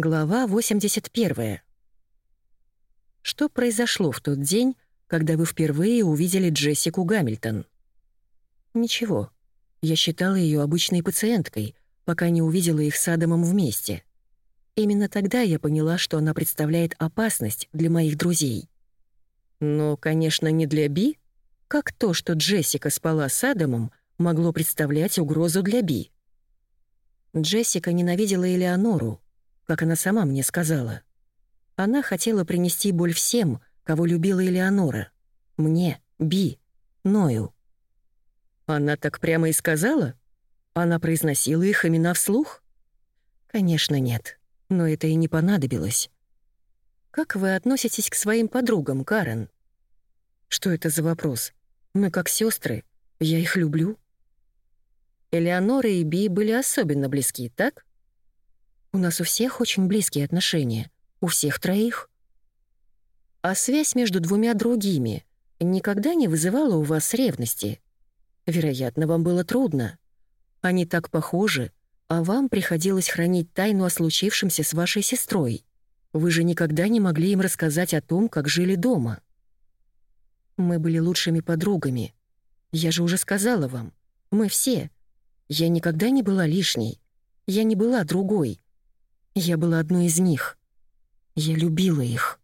Глава 81. Что произошло в тот день, когда вы впервые увидели Джессику Гамильтон? Ничего. Я считала ее обычной пациенткой, пока не увидела их с Адамом вместе. Именно тогда я поняла, что она представляет опасность для моих друзей. Но, конечно, не для Би. Как то, что Джессика спала с Адамом, могло представлять угрозу для Би? Джессика ненавидела Элеонору, как она сама мне сказала. Она хотела принести боль всем, кого любила Элеонора. Мне, Би, Ною. Она так прямо и сказала? Она произносила их имена вслух? Конечно, нет. Но это и не понадобилось. Как вы относитесь к своим подругам, Карен? Что это за вопрос? Мы как сестры. Я их люблю. Элеонора и Би были особенно близки, так? У нас у всех очень близкие отношения. У всех троих. А связь между двумя другими никогда не вызывала у вас ревности? Вероятно, вам было трудно. Они так похожи, а вам приходилось хранить тайну о случившемся с вашей сестрой. Вы же никогда не могли им рассказать о том, как жили дома. Мы были лучшими подругами. Я же уже сказала вам. Мы все. Я никогда не была лишней. Я не была другой. Я была одной из них. Я любила их.